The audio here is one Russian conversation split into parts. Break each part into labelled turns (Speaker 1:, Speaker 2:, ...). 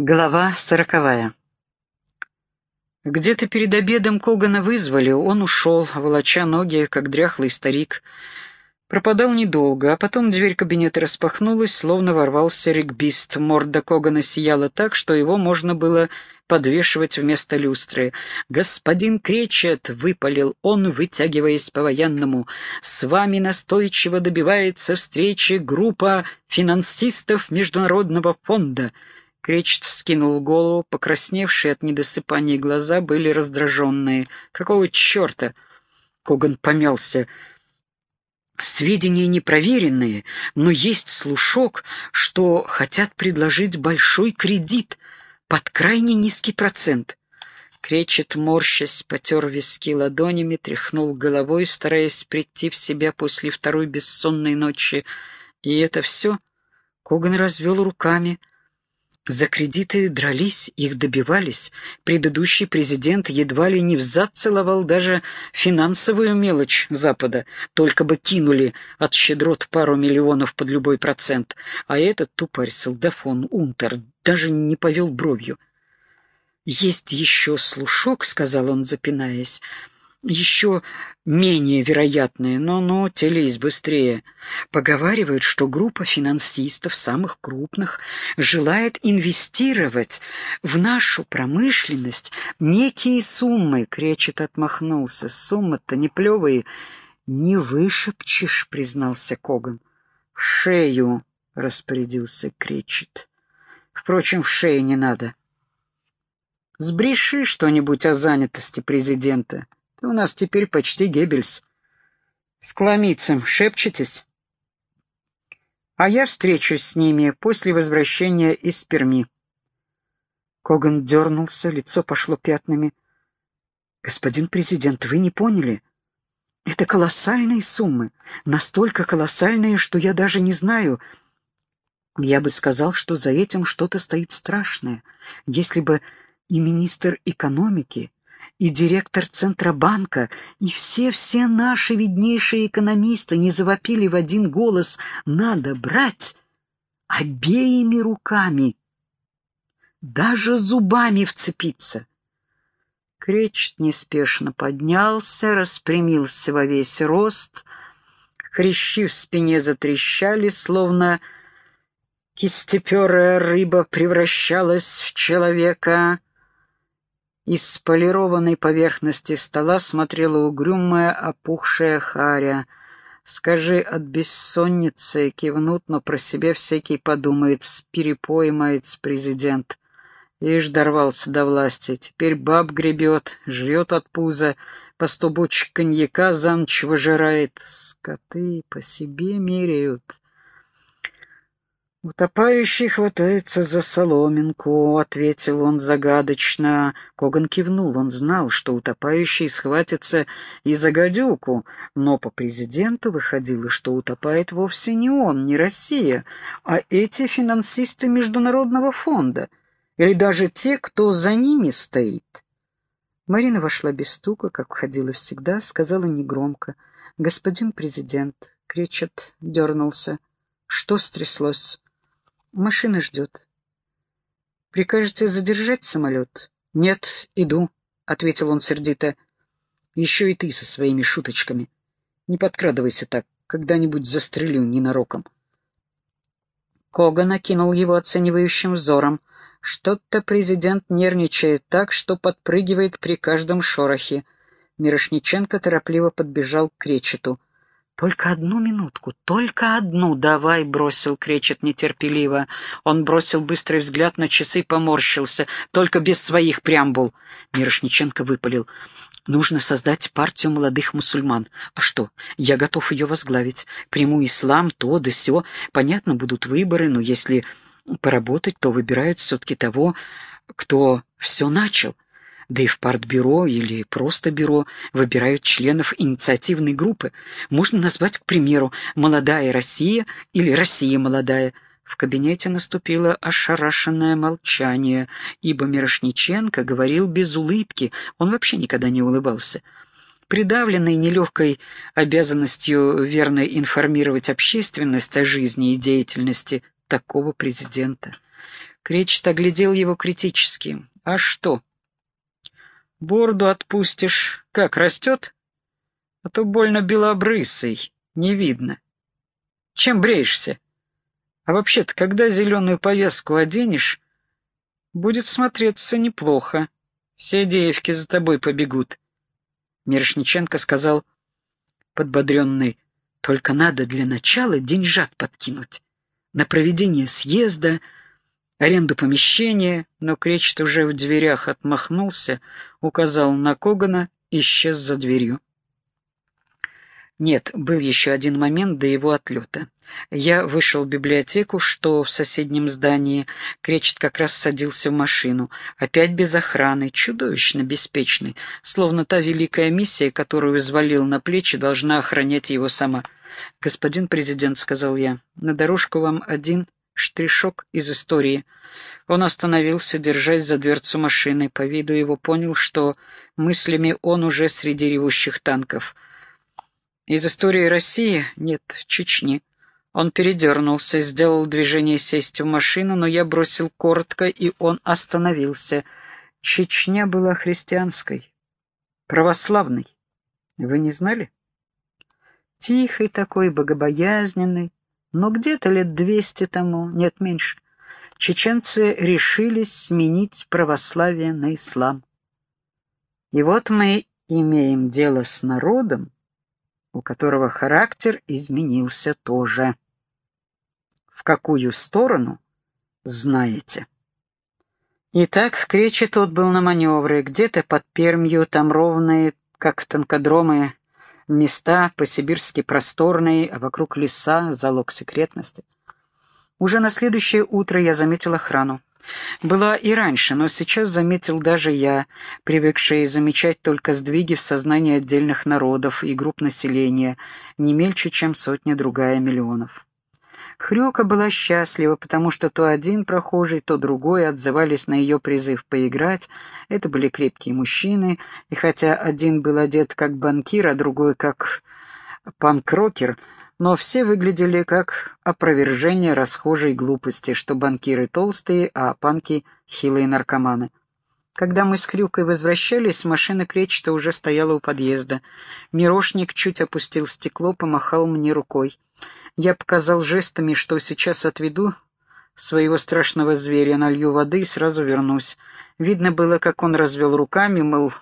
Speaker 1: Глава сороковая. Где-то перед обедом Когана вызвали, он ушел, волоча ноги, как дряхлый старик. Пропадал недолго, а потом дверь кабинета распахнулась, словно ворвался регбист. Морда Когана сияла так, что его можно было подвешивать вместо люстры. «Господин Кречет!» — выпалил он, вытягиваясь по-военному. «С вами настойчиво добивается встречи группа финансистов Международного фонда». Кречет вскинул голову, покрасневшие от недосыпания глаза были раздраженные. «Какого черта?» Коган помялся. «Сведения непроверенные, но есть слушок, что хотят предложить большой кредит под крайне низкий процент». Кречет, морщась, потер виски ладонями, тряхнул головой, стараясь прийти в себя после второй бессонной ночи. И это все? Коган развел руками — за кредиты дрались, их добивались. Предыдущий президент едва ли не взад целовал даже финансовую мелочь Запада. Только бы кинули от щедрот пару миллионов под любой процент. А этот тупарь солдафон Унтер даже не повел бровью. «Есть еще слушок», — сказал он, запинаясь, — еще менее вероятные, но, но, телись быстрее. Поговаривают, что группа финансистов, самых крупных, желает инвестировать в нашу промышленность некие суммы, кречет отмахнулся. Суммы-то не плевые. Не вышепчешь, признался Коган. В шею, распорядился кречет. Впрочем, в шею не надо. Сбреши что-нибудь о занятости президента. Ты у нас теперь почти Геббельс. С Кламицем шепчетесь? А я встречусь с ними после возвращения из Перми. Коган дернулся, лицо пошло пятнами. «Господин президент, вы не поняли? Это колоссальные суммы, настолько колоссальные, что я даже не знаю. Я бы сказал, что за этим что-то стоит страшное. Если бы и министр экономики, и директор Центробанка, и все-все наши виднейшие экономисты не завопили в один голос «надо брать» обеими руками, даже зубами вцепиться. Кречет неспешно поднялся, распрямился во весь рост, хрящи в спине затрещали, словно кистеперая рыба превращалась в человека — из полированной поверхности стола смотрела угрюмая, опухшая харя. Скажи, от бессонницы кивнут, но про себя всякий подумает, с перепоймается президент. Ишь, дорвался до власти, теперь баб гребет, жрет от пуза, по сто бочек коньяка за ночь выжирает. Скоты по себе меряют. «Утопающий хватается за соломинку», — ответил он загадочно. Коган кивнул, он знал, что утопающий схватится и за гадюку, но по президенту выходило, что утопает вовсе не он, не Россия, а эти финансисты Международного фонда, или даже те, кто за ними стоит. Марина вошла без стука, как входила всегда, сказала негромко. «Господин президент», — кричат, дернулся. «Что стряслось?» Машина ждет. Прикажете задержать самолет? Нет, иду, — ответил он сердито. Еще и ты со своими шуточками. Не подкрадывайся так, когда-нибудь застрелю ненароком. Кога накинул его оценивающим взором. Что-то президент нервничает так, что подпрыгивает при каждом шорохе. Мирошниченко торопливо подбежал к кречету. «Только одну минутку, только одну давай», — бросил Кречет нетерпеливо. Он бросил быстрый взгляд на часы, поморщился, только без своих преамбул. Мирошниченко выпалил. «Нужно создать партию молодых мусульман. А что, я готов ее возглавить. Приму ислам, то да сё. Понятно, будут выборы, но если поработать, то выбирают все-таки того, кто все начал». Да и в партбюро или просто бюро выбирают членов инициативной группы. Можно назвать, к примеру, «Молодая Россия» или «Россия молодая». В кабинете наступило ошарашенное молчание, ибо Мирошниченко говорил без улыбки, он вообще никогда не улыбался. Придавленный нелегкой обязанностью верно информировать общественность о жизни и деятельности такого президента. Кречет оглядел его критически. «А что?» «Бороду отпустишь. Как, растет?» «А то больно белобрысый, не видно. Чем бреешься? А вообще-то, когда зеленую повязку оденешь, будет смотреться неплохо. Все девки за тобой побегут». Мирошниченко сказал, подбодренный, «Только надо для начала деньжат подкинуть на проведение съезда, аренду помещения, но Кречет уже в дверях отмахнулся, указал на Когана, исчез за дверью. Нет, был еще один момент до его отлета. Я вышел в библиотеку, что в соседнем здании. Кречет как раз садился в машину. Опять без охраны, чудовищно беспечный, словно та великая миссия, которую взвалил на плечи, должна охранять его сама. «Господин президент», — сказал я, — «на дорожку вам один штришок из истории». Он остановился, держась за дверцу машины. По виду его понял, что мыслями он уже среди ревущих танков — из истории России нет Чечни. Он передернулся, сделал движение сесть в машину, но я бросил коротко, и он остановился. Чечня была христианской, православной. Вы не знали? Тихий такой, богобоязненный, но где-то лет двести тому, нет меньше, чеченцы решились сменить православие на ислам. И вот мы имеем дело с народом, у которого характер изменился тоже. В какую сторону, знаете. Итак, Кречет отбыл на маневры. Где-то под Пермью, там ровные, как танкодромы, места по-сибирски просторные, а вокруг леса, залог секретности. Уже на следующее утро я заметил охрану. Была и раньше, но сейчас заметил даже я, привыкший замечать только сдвиги в сознании отдельных народов и групп населения, не мельче, чем сотня-другая миллионов. Хрюка была счастлива, потому что то один прохожий, то другой отзывались на ее призыв поиграть. Это были крепкие мужчины, и хотя один был одет как банкир, а другой как панкрокер, но все выглядели как опровержение расхожей глупости, что банкиры толстые, а панки — хилые наркоманы. Когда мы с Крюкой возвращались, машина Кречета уже стояла у подъезда. Мирошник чуть опустил стекло, помахал мне рукой. Я показал жестами, что сейчас отведу своего страшного зверя, налью воды и сразу вернусь. Видно было, как он развел руками, мол,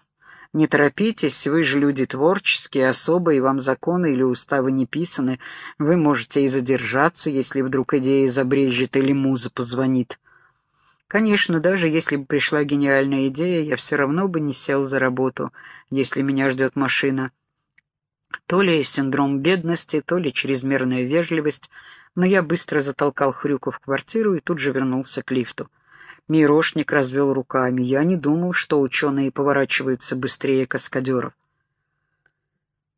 Speaker 1: не торопитесь, вы же люди творческие, особые, вам законы или уставы не писаны. Вы можете и задержаться, если вдруг идея забрежет или муза позвонит. Конечно, даже если бы пришла гениальная идея, я все равно бы не сел за работу, если меня ждет машина. То ли синдром бедности, то ли чрезмерная вежливость, но я быстро затолкал Хрюку в квартиру и тут же вернулся к лифту. Мирошник развел руками. Я не думал, что ученые поворачиваются быстрее каскадеров.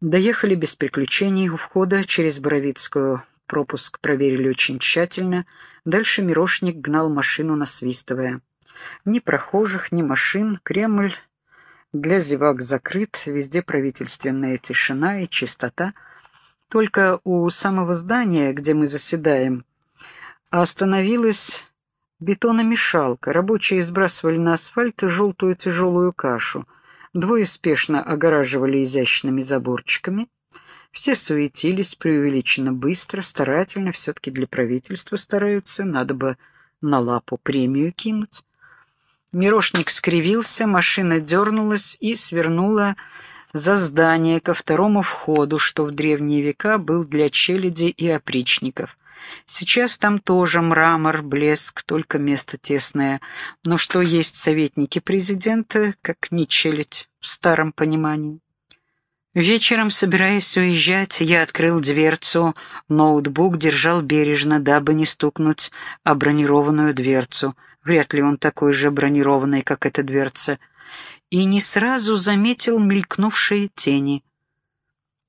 Speaker 1: Доехали без приключений у входа через Боровицкую. Пропуск проверили очень тщательно. Дальше Мирошник гнал машину, насвистывая. Ни прохожих, ни машин. Кремль для зевак закрыт. Везде правительственная тишина и чистота. Только у самого здания, где мы заседаем, остановилась Бетономешалка. Рабочие сбрасывали на асфальт желтую тяжелую кашу. Двое спешно огораживали изящными заборчиками. Все суетились преувеличенно быстро, старательно, все-таки для правительства стараются, надо бы на лапу премию кинуть. Мирошник скривился, машина дернулась и свернула за здание ко второму входу, что в древние века был для челяди и опричников. Сейчас там тоже мрамор, блеск, только место тесное. Но что есть советники президента, как не челядь в старом понимании? Вечером, собираясь уезжать, я открыл дверцу, ноутбук держал бережно, дабы не стукнуть о бронированную дверцу. Вряд ли он такой же бронированный, как эта дверца. И не сразу заметил мелькнувшие тени.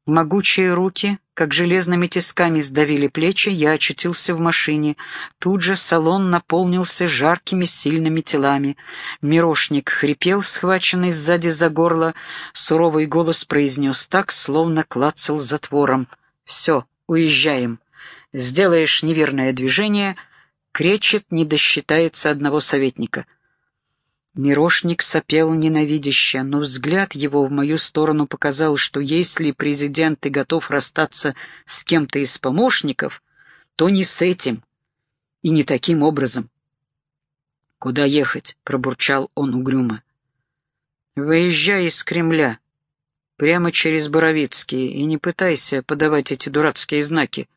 Speaker 1: Могучие руки, как железными тисками сдавили плечи, я очутился в машине. Тут же салон наполнился жаркими сильными телами. Мирошник хрипел, схваченный сзади за горло. Суровый голос произнес так, словно клацал затвором. «Все, уезжаем. Сделаешь неверное движение — Кречет не досчитается одного советника. Мирошник сопел ненавидяще, но взгляд его в мою сторону показал, что если президент и готов расстаться с кем-то из помощников, то не с этим и не таким образом. «Куда ехать?» — пробурчал он угрюмо. «Выезжай из Кремля, прямо через Боровицкий, и не пытайся подавать эти дурацкие знаки.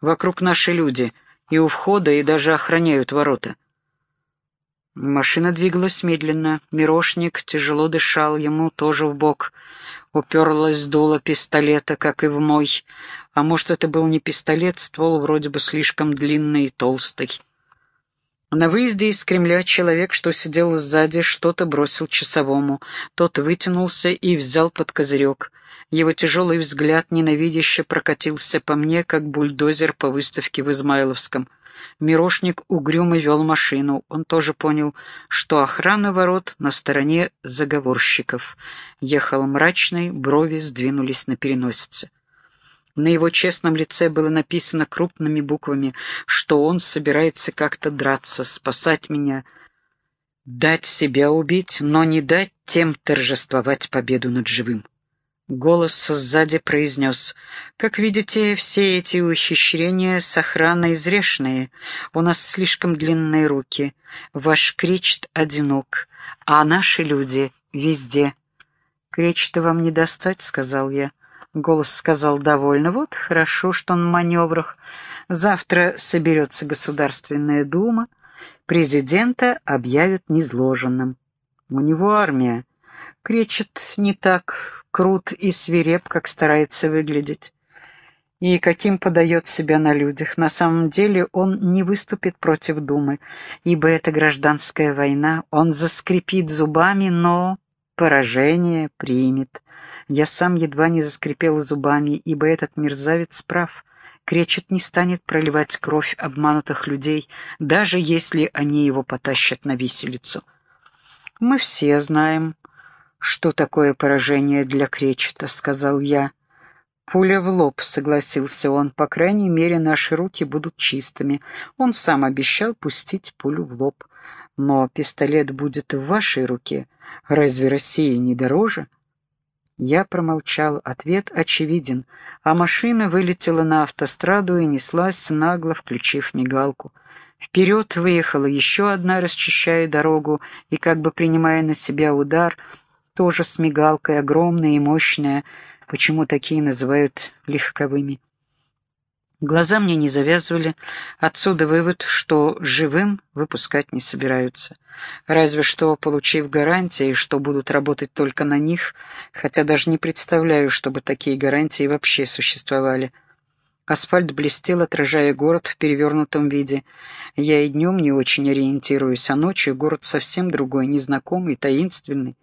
Speaker 1: Вокруг наши люди, и у входа, и даже охраняют ворота». Машина двигалась медленно. Мирошник тяжело дышал, ему тоже в бок. Уперлась дуло пистолета, как и в мой. А может, это был не пистолет, ствол вроде бы слишком длинный и толстый. На выезде из Кремля человек, что сидел сзади, что-то бросил часовому. Тот вытянулся и взял под козырек. Его тяжелый взгляд ненавидяще прокатился по мне, как бульдозер по выставке в Измайловском. Мирошник угрюмо вел машину. Он тоже понял, что охрана ворот на стороне заговорщиков. Ехал мрачный, брови сдвинулись на переносице. На его честном лице было написано крупными буквами, что он собирается как-то драться, спасать меня, дать себя убить, но не дать тем торжествовать победу над живым. Голос сзади произнес. «Как видите, все эти ухищрения с охраной зрешные. У нас слишком длинные руки. Ваш кречет одинок, а наши люди везде». «Кречета вам не достать», — сказал я. Голос сказал довольно. «Вот хорошо, что он в маневрах. Завтра соберется Государственная Дума. Президента объявят незложенным. У него армия. Кречет не так крут и свиреп, как старается выглядеть. И каким подает себя на людях. На самом деле он не выступит против Думы, ибо это гражданская война. Он заскрипит зубами, но поражение примет. Я сам едва не заскрипел зубами, ибо этот мерзавец прав. Кречет не станет проливать кровь обманутых людей, даже если они его потащат на виселицу. Мы все знаем, «Что такое поражение для Кречета?» — сказал я. «Пуля в лоб», — согласился он. «По крайней мере, наши руки будут чистыми. Он сам обещал пустить пулю в лоб. Но пистолет будет в вашей руке. Разве Россия не дороже?» Я промолчал. Ответ очевиден. А машина вылетела на автостраду и неслась нагло, включив мигалку. Вперед выехала еще одна, расчищая дорогу и, как бы принимая на себя удар, тоже с мигалкой, огромная и мощная, почему такие называют легковыми. Глаза мне не завязывали, отсюда вывод, что живым выпускать не собираются. Разве что, получив гарантии, что будут работать только на них, хотя даже не представляю, чтобы такие гарантии вообще существовали. Асфальт блестел, отражая город в перевернутом виде. Я и днем не очень ориентируюсь, а ночью город совсем другой, незнакомый, таинственный.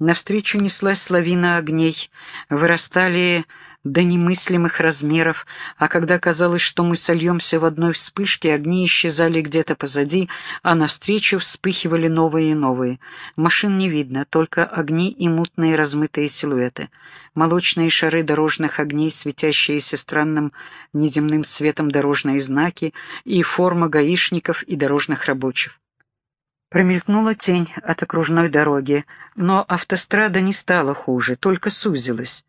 Speaker 1: Навстречу неслась лавина огней, вырастали до немыслимых размеров, а когда казалось, что мы сольемся в одной вспышке, огни исчезали где-то позади, а навстречу вспыхивали новые и новые. Машин не видно, только огни и мутные размытые силуэты. Молочные шары дорожных огней, светящиеся странным неземным светом дорожные знаки и форма гаишников и дорожных рабочих. Промелькнула тень от окружной дороги, но автострада не стала хуже, только сузилась.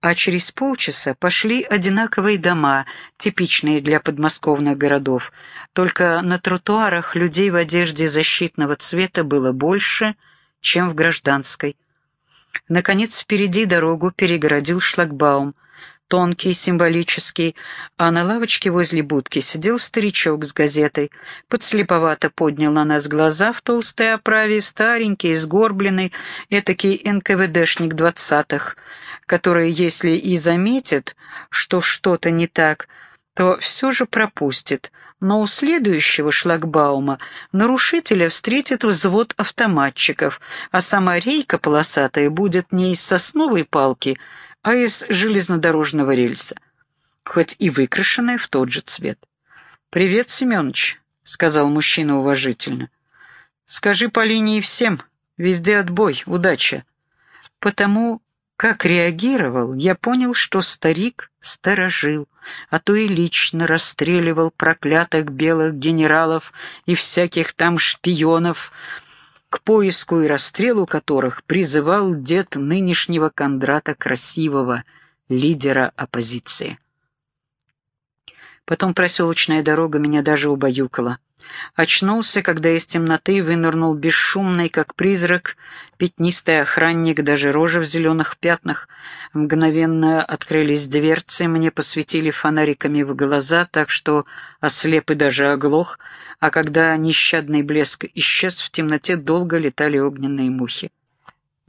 Speaker 1: А через полчаса пошли одинаковые дома, типичные для подмосковных городов, только на тротуарах людей в одежде защитного цвета было больше, чем в гражданской. Наконец впереди дорогу перегородил шлагбаум — тонкий, символический, а на лавочке возле будки сидел старичок с газетой. Подслеповато поднял на нас глаза в толстой оправе, старенький, сгорбленный, этакий НКВДшник двадцатых, который, если и заметит, что что-то не так, то все же пропустит, но у следующего шлагбаума нарушителя встретит взвод автоматчиков, а сама рейка полосатая будет не из сосновой палки, а из железнодорожного рельса, хоть и выкрашенная в тот же цвет. «Привет, Семенович», — сказал мужчина уважительно. «Скажи по линии всем, везде отбой, удача». Потому как реагировал, я понял, что старик сторожил — а то и лично расстреливал проклятых белых генералов и всяких там шпионов, к поиску и расстрелу которых призывал дед нынешнего Кондрата Красивого, лидера оппозиции. Потом проселочная дорога меня даже убаюкала. Очнулся, когда из темноты вынырнул бесшумный, как призрак, пятнистый охранник, даже рожа в зеленых пятнах. Мгновенно открылись дверцы, мне посветили фонариками в глаза, так что ослеп и даже оглох, а когда нещадный блеск исчез, в темноте долго летали огненные мухи.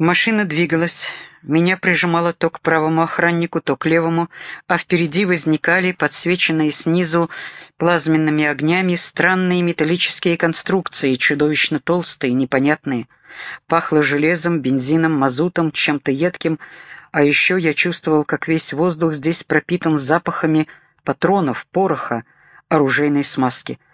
Speaker 1: Машина двигалась, меня прижимало то к правому охраннику, то к левому, а впереди возникали, подсвеченные снизу плазменными огнями, странные металлические конструкции, чудовищно толстые, непонятные. Пахло железом, бензином, мазутом, чем-то едким, а еще я чувствовал, как весь воздух здесь пропитан запахами патронов, пороха, оружейной смазки —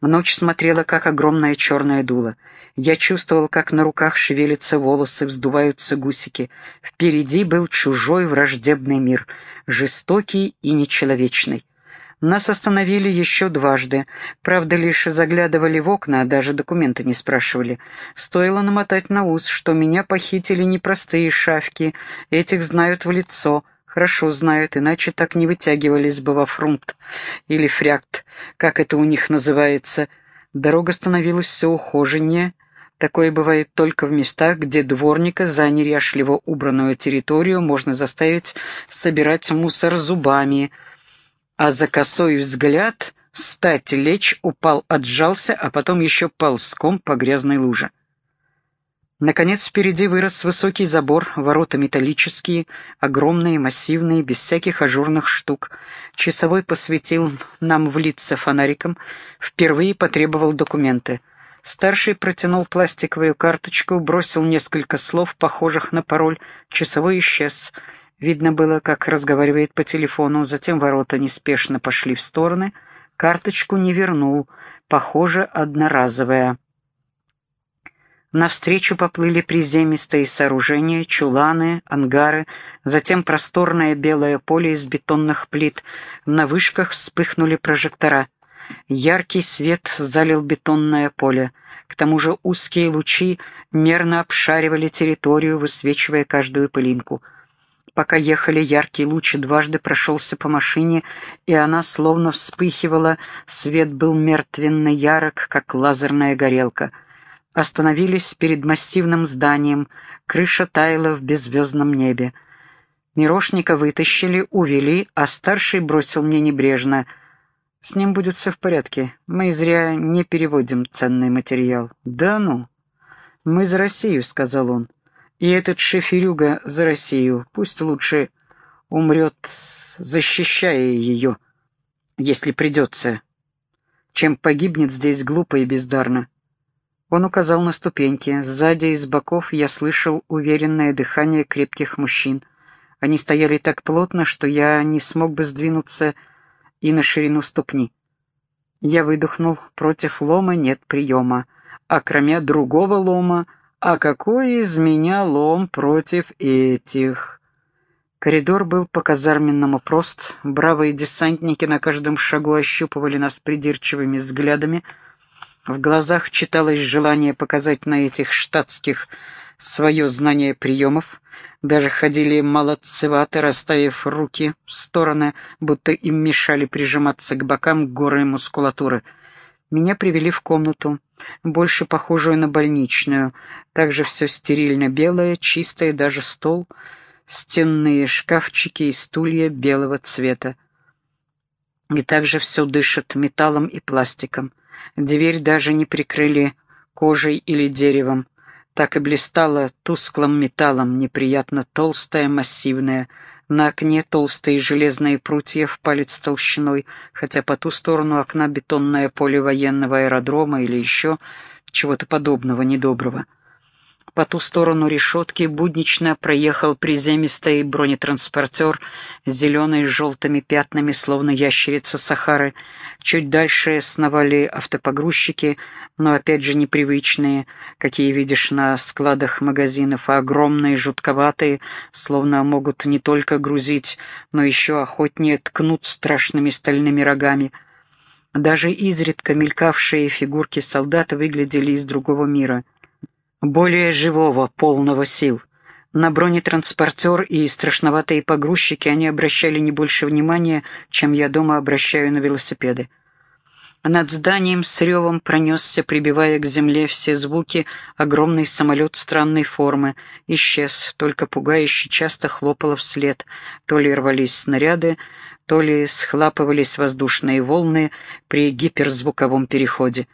Speaker 1: Ночь смотрела, как огромное черное дуло. Я чувствовал, как на руках шевелятся волосы, вздуваются гусики. Впереди был чужой враждебный мир, жестокий и нечеловечный. Нас остановили еще дважды. Правда, лишь заглядывали в окна, а даже документы не спрашивали. Стоило намотать на ус, что меня похитили непростые шавки. Этих знают в лицо — Хорошо знают, иначе так не вытягивались бы во фрунт или фрякт, как это у них называется. Дорога становилась все ухоженнее. Такое бывает только в местах, где дворника за неряшливо убранную территорию можно заставить собирать мусор зубами, а за косой взгляд стать лечь упал, отжался, а потом еще ползком по грязной луже. Наконец впереди вырос высокий забор, ворота металлические, огромные, массивные, без всяких ажурных штук. Часовой посветил нам в лица фонариком, впервые потребовал документы. Старший протянул пластиковую карточку, бросил несколько слов, похожих на пароль. Часовой исчез. Видно было, как разговаривает по телефону, затем ворота неспешно пошли в стороны. Карточку не вернул, похоже, одноразовая. Навстречу поплыли приземистые сооружения, чуланы, ангары, затем просторное белое поле из бетонных плит. На вышках вспыхнули прожектора. Яркий свет залил бетонное поле. К тому же узкие лучи мерно обшаривали территорию, высвечивая каждую пылинку. Пока ехали, яркий луч дважды прошелся по машине, и она словно вспыхивала, свет был мертвенно ярок, как лазерная горелка — остановились перед массивным зданием, крыша таяла в беззвездном небе. Мирошника вытащили, увели, а старший бросил мне небрежно. «С ним будет все в порядке. Мы зря не переводим ценный материал». «Да ну!» «Мы за Россию», — сказал он. «И этот шеферюга за Россию. Пусть лучше умрет, защищая ее, если придется, чем погибнет здесь глупо и бездарно». Он указал на ступеньки. Сзади и с боков я слышал уверенное дыхание крепких мужчин. Они стояли так плотно, что я не смог бы сдвинуться и на ширину ступни. Я выдохнул. Против лома нет приема. А кроме другого лома, а какой из меня лом против этих? Коридор был по-казарменному прост. Бравые десантники на каждом шагу ощупывали нас придирчивыми взглядами — в глазах читалось желание показать на этих штатских свое знание приемов. Даже ходили молодцевато, расставив руки в стороны, будто им мешали прижиматься к бокам горы мускулатуры. Меня привели в комнату, больше похожую на больничную. Также все стерильно белое, чистое, даже стол, стенные шкафчики и стулья белого цвета. И также все дышит металлом и пластиком. Дверь даже не прикрыли кожей или деревом. Так и блистала тусклым металлом, неприятно толстая, массивная. На окне толстые железные прутья в палец толщиной, хотя по ту сторону окна бетонное поле военного аэродрома или еще чего-то подобного недоброго. По ту сторону решетки буднично проехал приземистый бронетранспортер с зеленой с желтыми пятнами, словно ящерица Сахары. Чуть дальше сновали автопогрузчики, но опять же непривычные, какие видишь на складах магазинов, а огромные, жутковатые, словно могут не только грузить, но еще охотнее ткнуть страшными стальными рогами. Даже изредка мелькавшие фигурки солдат выглядели из другого мира — более живого, полного сил. На бронетранспортер и страшноватые погрузчики они обращали не больше внимания, чем я дома обращаю на велосипеды. Над зданием с ревом пронесся, прибивая к земле все звуки, огромный самолет странной формы. Исчез, только пугающе часто хлопало вслед. То ли рвались снаряды, то ли схлапывались воздушные волны при гиперзвуковом переходе.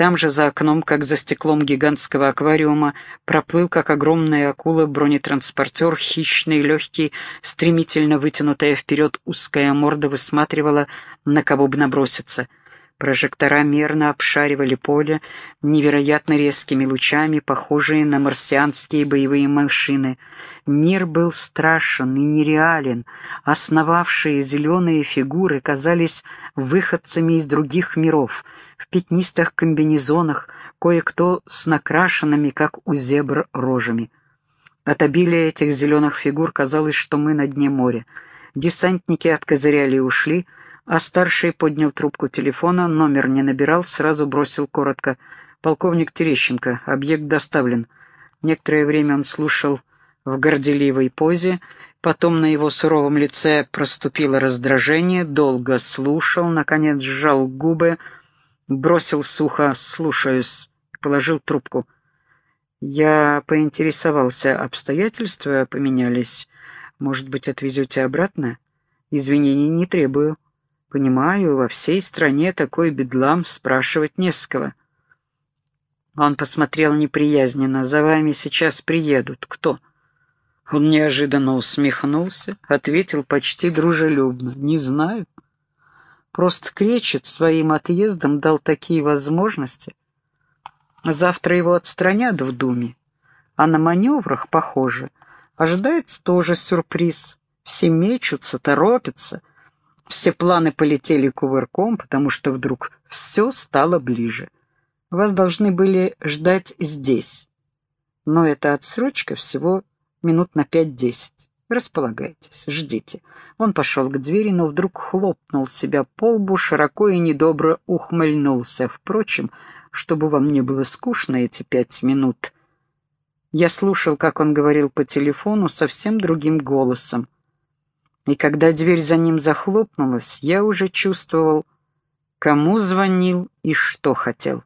Speaker 1: Там же за окном, как за стеклом гигантского аквариума, проплыл, как огромная акула, бронетранспортер, хищный, легкий, стремительно вытянутая вперед узкая морда высматривала, на кого бы наброситься — Прожектора мерно обшаривали поле невероятно резкими лучами, похожие на марсианские боевые машины. Мир был страшен и нереален. Основавшие зеленые фигуры казались выходцами из других миров, в пятнистых комбинезонах, кое-кто с накрашенными, как у зебр, рожами. От обилия этих зеленых фигур казалось, что мы на дне моря. Десантники откозыряли и ушли — а старший поднял трубку телефона, номер не набирал, сразу бросил коротко. «Полковник Терещенко, объект доставлен». Некоторое время он слушал в горделивой позе, потом на его суровом лице проступило раздражение, долго слушал, наконец сжал губы, бросил сухо «слушаюсь» положил трубку. «Я поинтересовался, обстоятельства поменялись. Может быть, отвезете обратно? Извинений не требую». Понимаю, во всей стране такой бедлам спрашивать не с кого. Он посмотрел неприязненно. «За вами сейчас приедут. Кто?» Он неожиданно усмехнулся, ответил почти дружелюбно. «Не знаю. Просто Кречет своим отъездом дал такие возможности. Завтра его отстранят в Думе, а на маневрах, похоже, ожидается тоже сюрприз. Все мечутся, торопятся». Все планы полетели кувырком, потому что вдруг все стало ближе. Вас должны были ждать здесь. Но эта отсрочка всего минут на пять-десять. Располагайтесь, ждите. Он пошел к двери, но вдруг хлопнул себя по лбу, широко и недобро ухмыльнулся. Впрочем, чтобы вам не было скучно эти пять минут. Я слушал, как он говорил по телефону совсем другим голосом и когда дверь за ним захлопнулась, я уже чувствовал, кому звонил и что хотел.